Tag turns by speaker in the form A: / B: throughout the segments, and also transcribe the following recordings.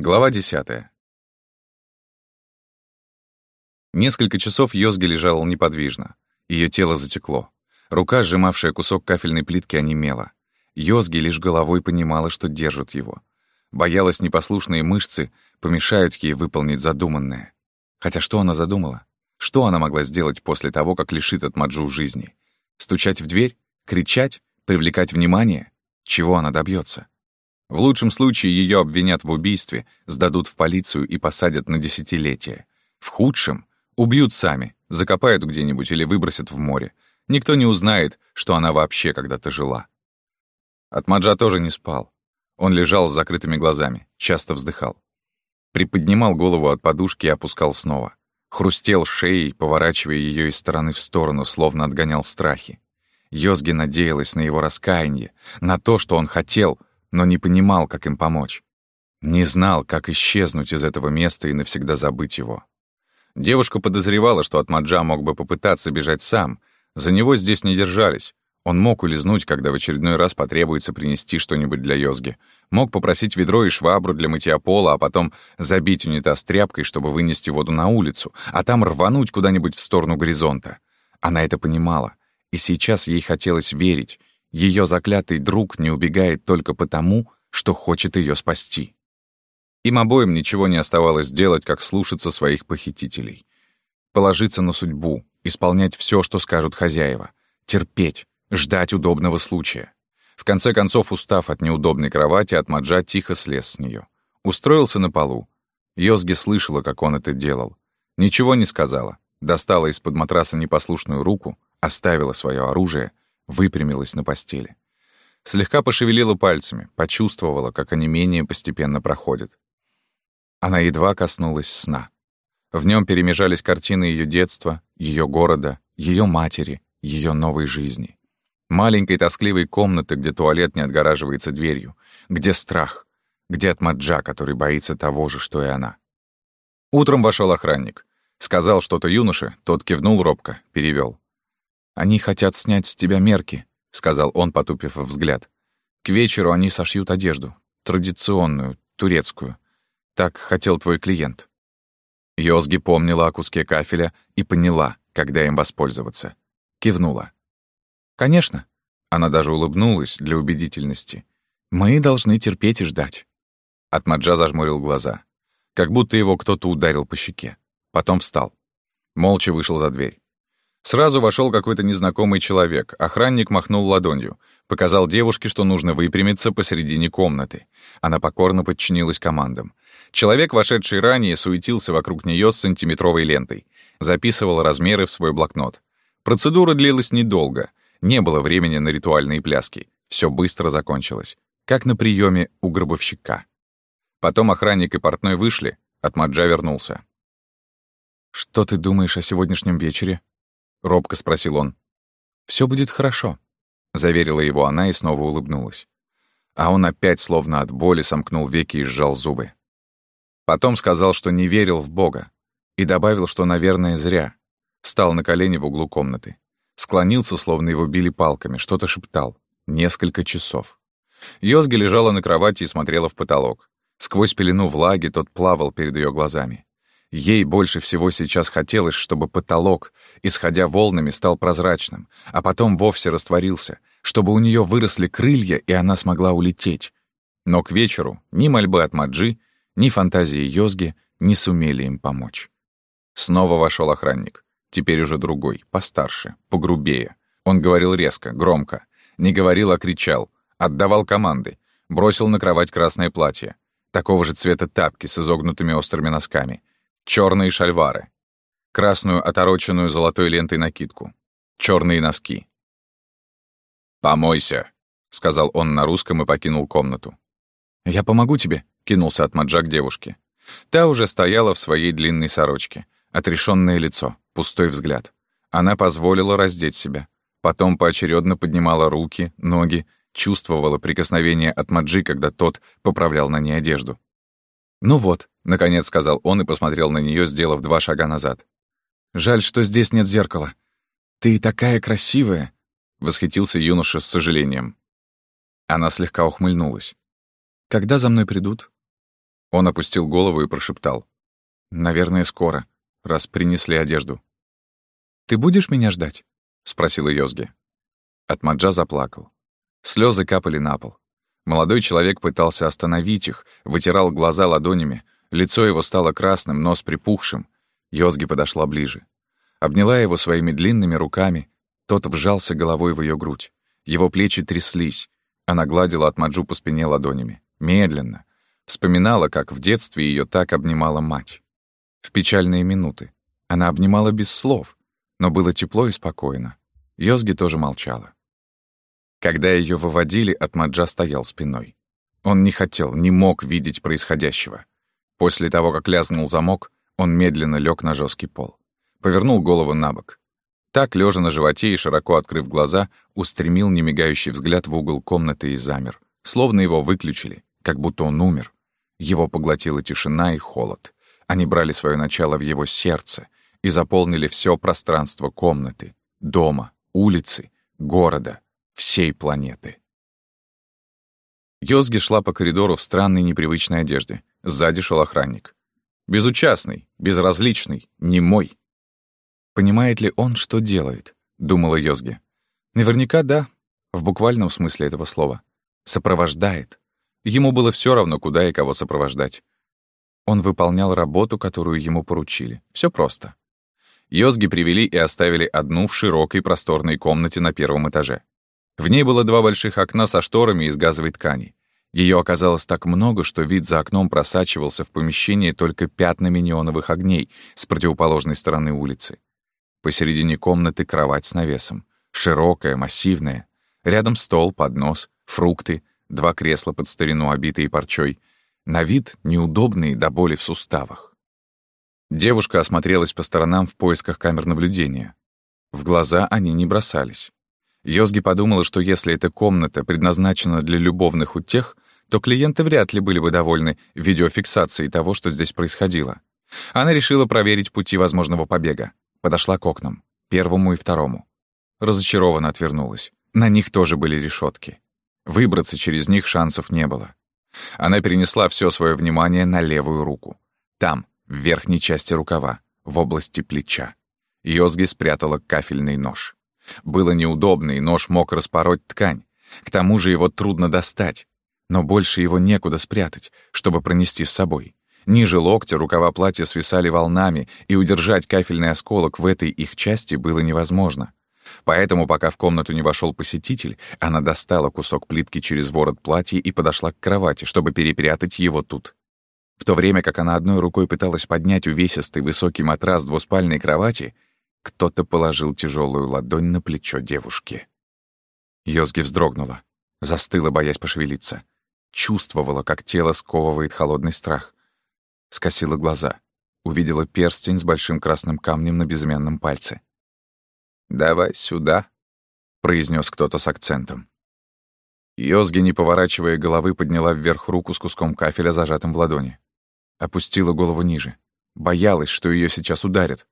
A: Глава 10. Несколько часов Йозги лежала неподвижно. Ее тело затекло. Рука, сжимавшая кусок кафельной плитки, онемела. Йозги лишь головой понимала, что держат его. Боялась непослушные мышцы помешают ей выполнить задуманное. Хотя что она задумала? Что она могла сделать после того, как лишит от Маджу жизни? Стучать в дверь? Кричать? Привлекать внимание? Чего она добьется? В лучшем случае ее обвинят в убийстве, сдадут в полицию и посадят на десятилетие. В худшем — убьют сами, закопают где-нибудь или выбросят в море. Никто не узнает, что она вообще когда-то жила. Атмаджа тоже не спал. Он лежал с закрытыми глазами, часто вздыхал. Приподнимал голову от подушки и опускал снова. Хрустел шеей, поворачивая ее из стороны в сторону, словно отгонял страхи. Йозги надеялась на его раскаяние, на то, что он хотел — но не понимал, как им помочь. Не знал, как исчезнуть из этого места и навсегда забыть его. Девушка подозревала, что от мог бы попытаться бежать сам. За него здесь не держались. Он мог улизнуть, когда в очередной раз потребуется принести что-нибудь для Йозги. Мог попросить ведро и швабру для мытья пола, а потом забить унитаз тряпкой, чтобы вынести воду на улицу, а там рвануть куда-нибудь в сторону горизонта. Она это понимала. И сейчас ей хотелось верить, ее заклятый друг не убегает только потому, что хочет ее спасти. Им обоим ничего не оставалось делать, как слушаться своих похитителей. Положиться на судьбу, исполнять все, что скажут хозяева, терпеть, ждать удобного случая. В конце концов, устав от неудобной кровати, Атмаджа тихо слез с нее. Устроился на полу. Йозги слышала, как он это делал. Ничего не сказала. Достала из-под матраса непослушную руку, оставила свое оружие выпрямилась на постели. Слегка пошевелила пальцами, почувствовала, как онемение постепенно проходит. Она едва коснулась сна. В нем перемежались картины ее детства, ее города, ее матери, ее новой жизни. Маленькой тоскливой комнаты, где туалет не отгораживается дверью, где страх, где Атмаджа, который боится того же, что и она. Утром вошел охранник. Сказал что-то юноше, тот кивнул робко, перевел. «Они хотят снять с тебя мерки», — сказал он, потупив взгляд. «К вечеру они сошьют одежду. Традиционную, турецкую. Так хотел твой клиент». Йозги помнила о куске кафеля и поняла, когда им воспользоваться. Кивнула. «Конечно». Она даже улыбнулась для убедительности. «Мы должны терпеть и ждать». Атмаджа зажмурил глаза. Как будто его кто-то ударил по щеке. Потом встал. Молча вышел за дверь. Сразу вошел какой-то незнакомый человек. Охранник махнул ладонью. Показал девушке, что нужно выпрямиться посередине комнаты. Она покорно подчинилась командам. Человек, вошедший ранее, суетился вокруг нее с сантиметровой лентой. Записывал размеры в свой блокнот. Процедура длилась недолго. Не было времени на ритуальные пляски. Все быстро закончилось. Как на приеме у гробовщика. Потом охранник и портной вышли. От Маджа вернулся. «Что ты думаешь о сегодняшнем вечере?» — робко спросил он. Все будет хорошо», — заверила его она и снова улыбнулась. А он опять, словно от боли, сомкнул веки и сжал зубы. Потом сказал, что не верил в Бога, и добавил, что, наверное, зря. Стал на колени в углу комнаты. Склонился, словно его били палками, что-то шептал. Несколько часов. Йозги лежала на кровати и смотрела в потолок. Сквозь пелену влаги тот плавал перед ее глазами. Ей больше всего сейчас хотелось, чтобы потолок, исходя волнами, стал прозрачным, а потом вовсе растворился, чтобы у нее выросли крылья, и она смогла улететь. Но к вечеру ни мольбы от Маджи, ни фантазии Йозги не сумели им помочь. Снова вошел охранник. Теперь уже другой, постарше, погрубее. Он говорил резко, громко. Не говорил, а кричал. Отдавал команды. Бросил на кровать красное платье. Такого же цвета тапки с изогнутыми острыми носками черные шальвары, красную отороченную золотой лентой накидку, черные носки. «Помойся», — сказал он на русском и покинул комнату. «Я помогу тебе», — кинулся от Маджа к девушке. Та уже стояла в своей длинной сорочке, отрешенное лицо, пустой взгляд. Она позволила раздеть себя. Потом поочередно поднимала руки, ноги, чувствовала прикосновение от Маджи, когда тот поправлял на ней одежду. «Ну вот», — наконец сказал он и посмотрел на нее, сделав два шага назад. «Жаль, что здесь нет зеркала. Ты такая красивая», — восхитился юноша с сожалением. Она слегка ухмыльнулась. «Когда за мной придут?» Он опустил голову и прошептал. «Наверное, скоро, раз принесли одежду».
B: «Ты будешь меня ждать?»
A: — спросила Йозги. Атмаджа заплакал. Слезы капали на пол. Молодой человек пытался остановить их, вытирал глаза ладонями. Лицо его стало красным, нос припухшим. Йозги подошла ближе. Обняла его своими длинными руками. Тот вжался головой в ее грудь. Его плечи тряслись. Она гладила Атмаджу по спине ладонями. Медленно. Вспоминала, как в детстве ее так обнимала мать. В печальные минуты. Она обнимала без слов, но было тепло и спокойно. Йозги тоже молчала. Когда ее выводили, Атмаджа стоял спиной. Он не хотел, не мог видеть происходящего. После того, как лязнул замок, он медленно лег на жесткий пол. Повернул голову на бок. Так, лежа на животе и широко открыв глаза, устремил немигающий взгляд в угол комнаты и замер. Словно его выключили, как будто он умер. Его поглотила тишина и холод. Они брали свое начало в его сердце и заполнили все пространство комнаты, дома, улицы, города — всей планеты. Йозги шла по коридору в странной непривычной одежде. Сзади шел охранник. Безучастный, безразличный, не мой. Понимает ли он, что делает? Думала Йозги. Наверняка да, в буквальном смысле этого слова. Сопровождает. Ему было все равно, куда и кого сопровождать. Он выполнял работу, которую ему поручили. Все просто. Йозги привели и оставили одну в широкой просторной комнате на первом этаже. В ней было два больших окна со шторами из газовой ткани. Ее оказалось так много, что вид за окном просачивался в помещение только пятнами неоновых огней с противоположной стороны улицы. Посередине комнаты кровать с навесом. Широкая, массивная. Рядом стол, поднос, фрукты, два кресла под старину, обитые парчой. На вид неудобные до боли в суставах. Девушка осмотрелась по сторонам в поисках камер наблюдения. В глаза они не бросались. Йозги подумала, что если эта комната предназначена для любовных утех, то клиенты вряд ли были бы довольны видеофиксацией того, что здесь происходило. Она решила проверить пути возможного побега. Подошла к окнам, первому и второму. Разочарованно отвернулась. На них тоже были решетки. Выбраться через них шансов не было. Она перенесла все свое внимание на левую руку. Там, в верхней части рукава, в области плеча. Йозги спрятала кафельный нож. Было неудобно, и нож мог распороть ткань. К тому же его трудно достать. Но больше его некуда спрятать, чтобы пронести с собой. Ниже локтя рукава платья свисали волнами, и удержать кафельный осколок в этой их части было невозможно. Поэтому, пока в комнату не вошел посетитель, она достала кусок плитки через ворот платья и подошла к кровати, чтобы перепрятать его тут. В то время как она одной рукой пыталась поднять увесистый высокий матрас двуспальной кровати, кто-то положил тяжелую ладонь на плечо девушки. Йозги вздрогнула, застыла, боясь пошевелиться. Чувствовала, как тело сковывает холодный страх. Скосила глаза, увидела перстень с большим красным камнем на безымянном пальце. «Давай сюда», — произнес кто-то с акцентом. Йозги, не поворачивая головы, подняла вверх руку с куском кафеля, зажатым в ладони. Опустила голову ниже. Боялась, что ее сейчас ударят.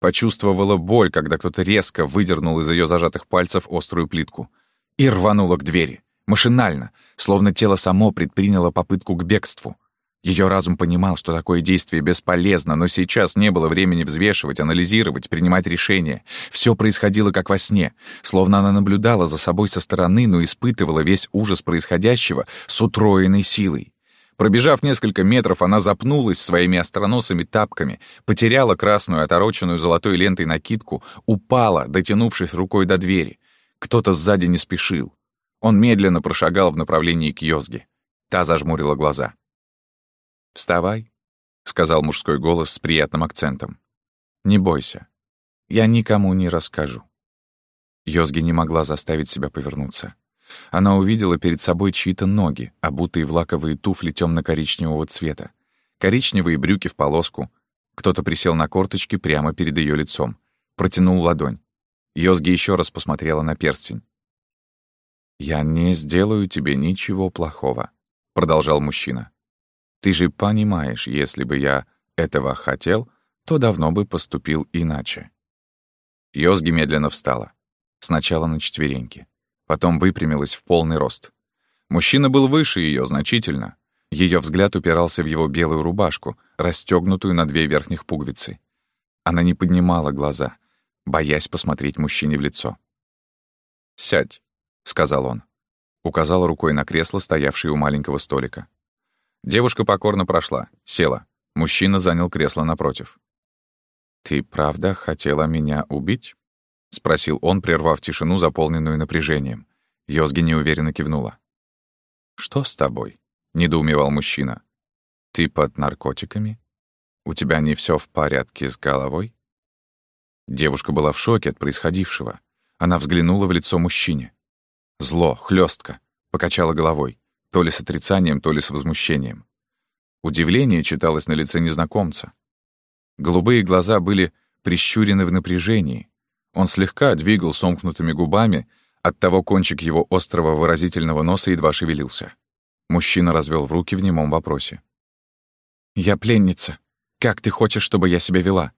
A: Почувствовала боль, когда кто-то резко выдернул из ее зажатых пальцев острую плитку. И рванула к двери. Машинально, словно тело само предприняло попытку к бегству. Ее разум понимал, что такое действие бесполезно, но сейчас не было времени взвешивать, анализировать, принимать решения. Все происходило как во сне, словно она наблюдала за собой со стороны, но испытывала весь ужас происходящего с утроенной силой. Пробежав несколько метров, она запнулась своими остроносыми тапками, потеряла красную, отороченную золотой лентой накидку, упала, дотянувшись рукой до двери. Кто-то сзади не спешил. Он медленно прошагал в направлении к Йозге. Та зажмурила глаза. «Вставай», — сказал мужской голос с приятным акцентом. «Не бойся. Я никому не расскажу». Йозги не могла заставить себя повернуться. Она увидела перед собой чьи-то ноги, обутые в лаковые туфли темно-коричневого цвета, коричневые брюки в полоску. Кто-то присел на корточки прямо перед ее лицом, протянул ладонь. Йозги еще раз посмотрела на перстень. «Я не сделаю тебе ничего плохого», — продолжал мужчина. «Ты же понимаешь, если бы я этого хотел, то давно бы поступил иначе». Йозги медленно встала. Сначала на четвереньки потом выпрямилась в полный рост. Мужчина был выше ее значительно. Ее взгляд упирался в его белую рубашку, расстегнутую на две верхних пуговицы. Она не поднимала глаза, боясь посмотреть мужчине в лицо. «Сядь», — сказал он. Указал рукой на кресло, стоявшее у маленького столика. Девушка покорно прошла, села. Мужчина занял кресло напротив. «Ты правда хотела меня убить?» — спросил он, прервав тишину, заполненную напряжением. Йозги неуверенно кивнула. «Что с тобой?» — недоумевал мужчина. «Ты под наркотиками? У тебя не все в порядке с головой?» Девушка была в шоке от происходившего. Она взглянула в лицо мужчине. Зло, хлестко, покачала головой, то ли с отрицанием, то ли с возмущением. Удивление читалось на лице незнакомца. Голубые глаза были прищурены в напряжении. Он слегка двигал сомкнутыми губами, оттого кончик его острого выразительного носа едва шевелился. Мужчина развел в руки в немом вопросе. «Я пленница. Как ты хочешь, чтобы я себя вела?»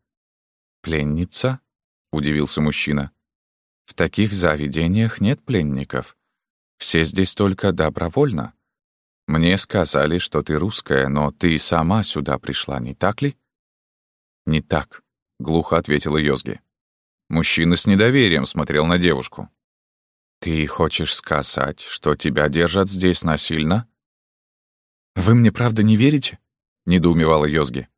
A: «Пленница?» — удивился мужчина. «В таких заведениях нет пленников. Все здесь только добровольно. Мне сказали, что ты русская, но ты сама сюда пришла, не так ли?» «Не так», — глухо ответила Йозги. Мужчина с недоверием смотрел на девушку. «Ты хочешь сказать, что тебя держат здесь насильно?» «Вы мне правда не верите?» — недоумевала Йозги.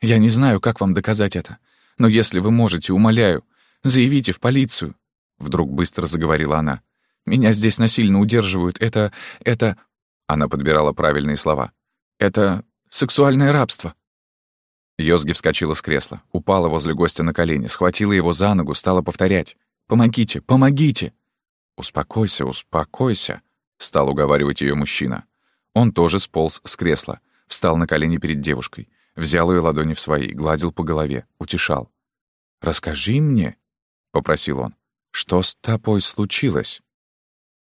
A: «Я не знаю, как вам доказать это, но если вы можете, умоляю, заявите в полицию», — вдруг быстро заговорила она. «Меня здесь насильно удерживают. Это... это...» Она подбирала правильные слова. «Это сексуальное рабство». Йозги вскочила с кресла, упала возле гостя на колени, схватила его за ногу, стала повторять. «Помогите! Помогите!» «Успокойся, успокойся», — стал уговаривать ее мужчина. Он тоже сполз с кресла, встал на колени перед девушкой, взял ее ладони в свои, гладил по голове, утешал. «Расскажи мне», — попросил он, — «что с тобой случилось?»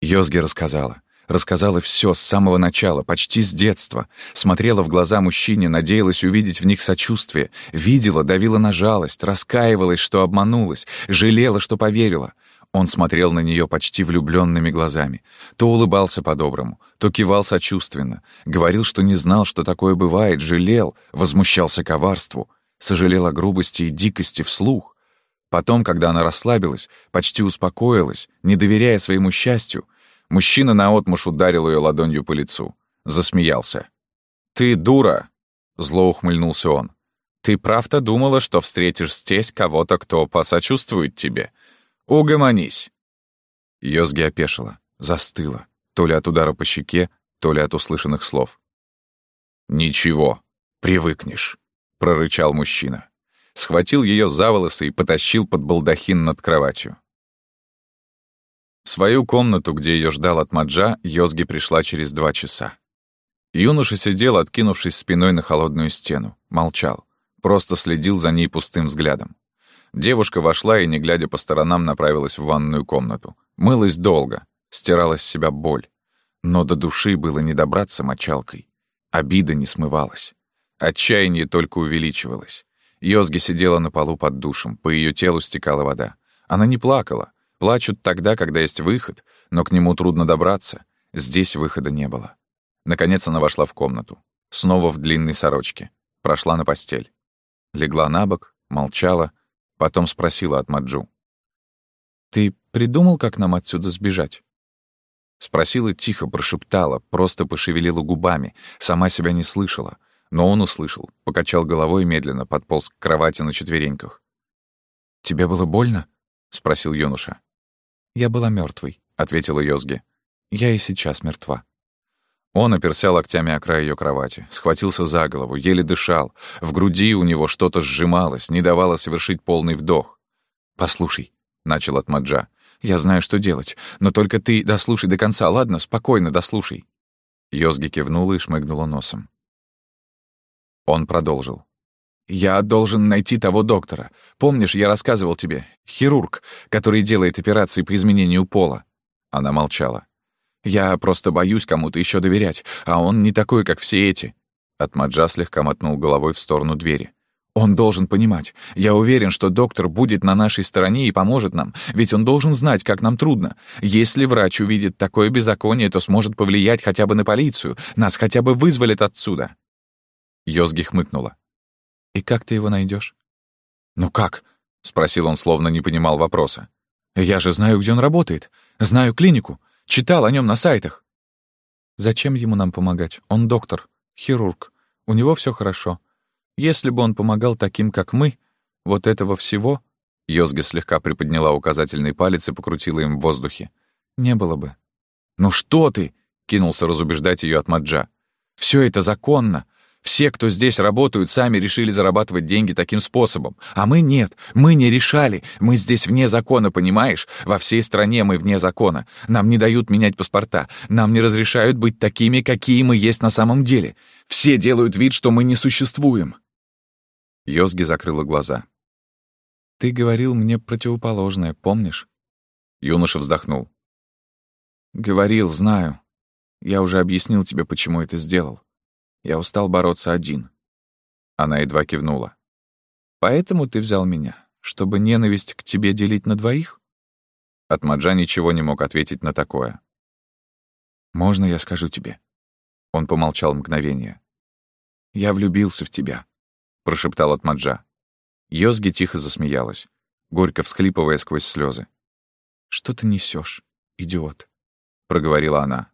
A: Йозги рассказала. Рассказала все с самого начала, почти с детства. Смотрела в глаза мужчине, надеялась увидеть в них сочувствие. Видела, давила на жалость, раскаивалась, что обманулась, жалела, что поверила. Он смотрел на нее почти влюбленными глазами. То улыбался по-доброму, то кивал сочувственно. Говорил, что не знал, что такое бывает, жалел, возмущался коварству. Сожалел о грубости и дикости вслух. Потом, когда она расслабилась, почти успокоилась, не доверяя своему счастью, Мужчина наотмашь ударил ее ладонью по лицу. Засмеялся. «Ты дура!» — зло ухмыльнулся он. «Ты правда думала, что встретишь здесь кого-то, кто посочувствует тебе? Угомонись!» Йозги опешила, застыла, то ли от удара по щеке, то ли от услышанных слов. «Ничего, привыкнешь», — прорычал мужчина. Схватил ее за волосы и потащил под балдахин над кроватью. В свою комнату, где ее ждал Атмаджа, Йозги пришла через два часа. Юноша сидел, откинувшись спиной на холодную стену, молчал, просто следил за ней пустым взглядом. Девушка вошла и, не глядя по сторонам, направилась в ванную комнату. Мылась долго, стирала с себя боль. Но до души было не добраться мочалкой. Обида не смывалась. Отчаяние только увеличивалось. Йозги сидела на полу под душем, по ее телу стекала вода. Она не плакала, Плачут тогда, когда есть выход, но к нему трудно добраться. Здесь выхода не было. Наконец она вошла в комнату. Снова в длинной сорочке. Прошла на постель. Легла на бок, молчала, потом спросила от Маджу. «Ты придумал, как нам отсюда сбежать?» Спросила тихо, прошептала, просто пошевелила губами, сама себя не слышала. Но он услышал, покачал головой медленно, подполз к кровати на четвереньках. «Тебе было больно?» — спросил юноша. «Я была мертвой, ответила Йозги. «Я и сейчас мертва». Он оперся локтями о край ее кровати, схватился за голову, еле дышал. В груди у него что-то сжималось, не давало совершить полный вдох. «Послушай», — начал Атмаджа, — «я знаю, что делать, но только ты дослушай до конца, ладно? Спокойно дослушай». Йозги кивнула и шмыгнула носом. Он продолжил. «Я должен найти того доктора. Помнишь, я рассказывал тебе? Хирург, который делает операции по изменению пола». Она молчала. «Я просто боюсь кому-то еще доверять, а он не такой, как все эти». Атмаджа слегка мотнул головой в сторону двери.
B: Он должен понимать. Я уверен, что доктор будет на нашей стороне и поможет нам, ведь он должен знать, как нам трудно. Если врач увидит такое беззаконие, то сможет повлиять хотя бы на полицию. Нас хотя бы вызволят отсюда». Йозги хмыкнула. «И как ты его найдешь? «Ну как?» — спросил он, словно не понимал вопроса. «Я же знаю, где он работает. Знаю клинику. Читал о нем на сайтах». «Зачем ему нам помогать? Он доктор, хирург. У него все хорошо. Если бы он помогал таким, как мы, вот этого всего...» Йозга слегка приподняла указательный палец и покрутила им в воздухе. «Не было бы». «Ну что ты?» — кинулся разубеждать ее от Маджа. «Все это законно. Все, кто здесь работают, сами решили зарабатывать деньги таким способом. А мы нет, мы не решали. Мы здесь вне закона, понимаешь? Во всей стране мы вне закона. Нам не дают менять паспорта. Нам не разрешают быть такими, какие мы есть на самом деле. Все делают вид, что мы не существуем. Йозги закрыла глаза. «Ты говорил мне противоположное, помнишь?» Юноша вздохнул. «Говорил, знаю. Я уже объяснил тебе, почему это сделал. Я устал бороться один». Она едва кивнула. «Поэтому ты взял меня, чтобы ненависть к тебе делить на двоих?» Атмаджа ничего не мог ответить на такое. «Можно я скажу тебе?» Он помолчал мгновение. «Я влюбился в тебя. — прошептал Атмаджа. Йозги тихо засмеялась, горько всхлипывая сквозь слезы. «Что ты несешь, идиот?» — проговорила она.